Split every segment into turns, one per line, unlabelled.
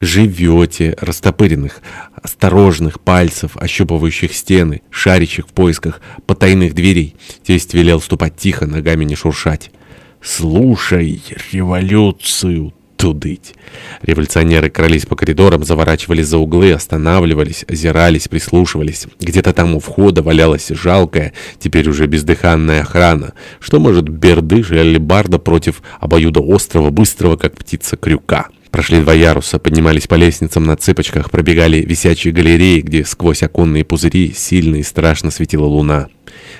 живете, растопыренных, осторожных пальцев, ощупывающих стены, шарящих в поисках потайных дверей. Тесть велел ступать тихо, ногами не шуршать. «Слушай революцию!» тудыть. Революционеры крались по коридорам, заворачивались за углы, останавливались, озирались, прислушивались. Где-то там у входа валялась жалкая, теперь уже бездыханная охрана. Что может бердыш или алибарда против обоюда острого, быстрого, как птица, крюка? Прошли два яруса, поднимались по лестницам на цыпочках, пробегали висячие галереи, где сквозь оконные пузыри сильно и страшно светила луна.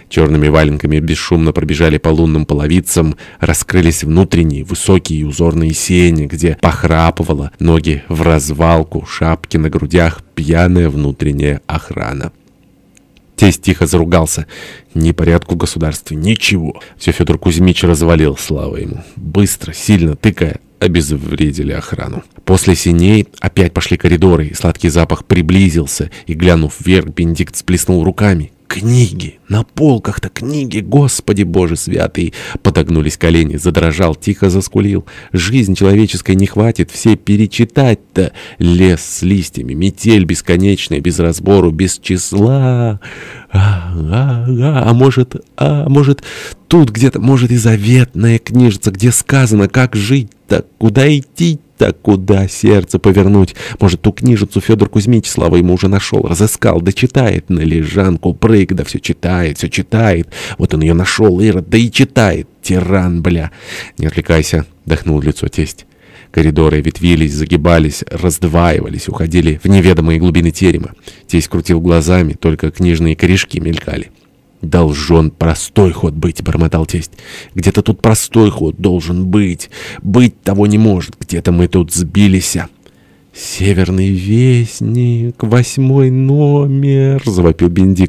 Черными валенками бесшумно пробежали по лунным половицам, раскрылись внутренние высокие узорные сени, где похрапывала, ноги в развалку, шапки на грудях, пьяная внутренняя охрана. Тесть тихо заругался. Ни порядку в государстве, ничего. Все Федор Кузьмич развалил, слава ему. Быстро, сильно, тыкая, обезвредили охрану. После синей опять пошли коридоры, и сладкий запах приблизился, и, глянув вверх, Бенедикт сплеснул руками. Книги! На полках-то книги! Господи Боже святый! Подогнулись колени, задрожал, тихо заскулил. Жизнь человеческой не хватит, все перечитать-то. Лес с листьями, метель бесконечная, без разбору, без числа. А, а, а, а может, а может, тут где-то, может и заветная книжица, где сказано, как жить-то, куда идти так куда сердце повернуть? Может, ту книжицу Федор Кузьмич, слава ему, уже нашел, разыскал, да читает на лежанку, прыг, да все читает, все читает. Вот он ее нашел, Ирод, да и читает. Тиран, бля. Не отвлекайся, дохнул лицо тесть. Коридоры ветвились, загибались, раздваивались, уходили в неведомые глубины терема. Тесть крутил глазами, только книжные корешки мелькали. «Должен простой ход быть», — бормотал тесть. «Где-то тут простой ход должен быть. Быть того не может. Где-то мы тут сбились». «Северный вестник, восьмой номер», — завопил Бендик.